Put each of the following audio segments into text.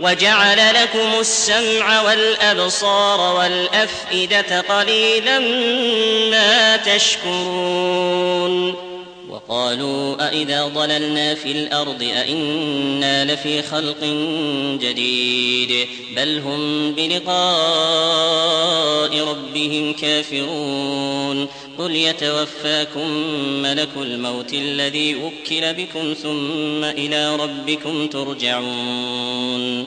وجعل لكم السمع والأبصار والأفئدة قليلا ما تشكرون وقالوا أإذا ضللنا في الأرض أإنا لفي خلق جديد بل هم بلقاء ربهم كافرون قل يتوفاكم ملك الموت الذي وكل بكم ثم إلى ربكم ترجعون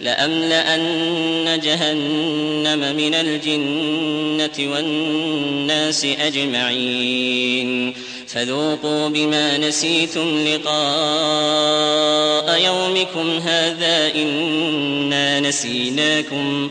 لأملأن جهنم من الجنة والناس أجمعين. فذوقوا بما نسيتم لقاء يومكم هذا إنا نسيناكم.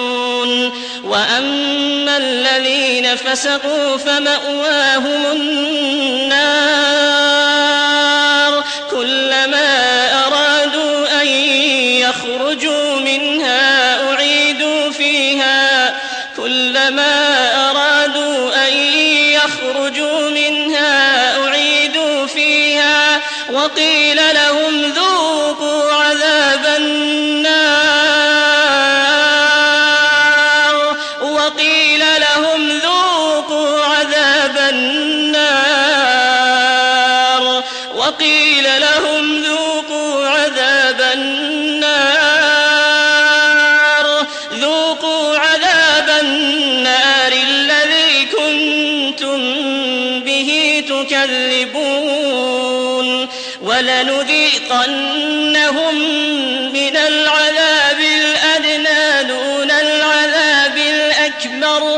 واما الذين فسقوا فماواهم النار كلما ارادوا ان يخرجوا منها اعيدوا فيها كلما ارادوا ان يخرجوا منها اعيدوا فيها وقيل لهم وقيل لهم ذوقوا عذاب النار. وقيل لهم ذوقوا عذاب النار. ذوقوا عذاب النار الذي كنتم به تكذبون. ولنذيقنهم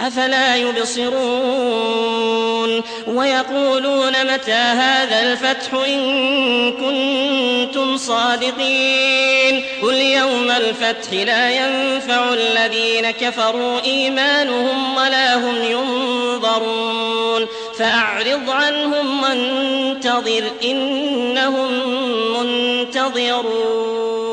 أفلا يبصرون ويقولون متى هذا الفتح إن كنتم صادقين قل يوم الفتح لا ينفع الذين كفروا إيمانهم ولا هم ينظرون فأعرض عنهم وانتظر إنهم منتظرون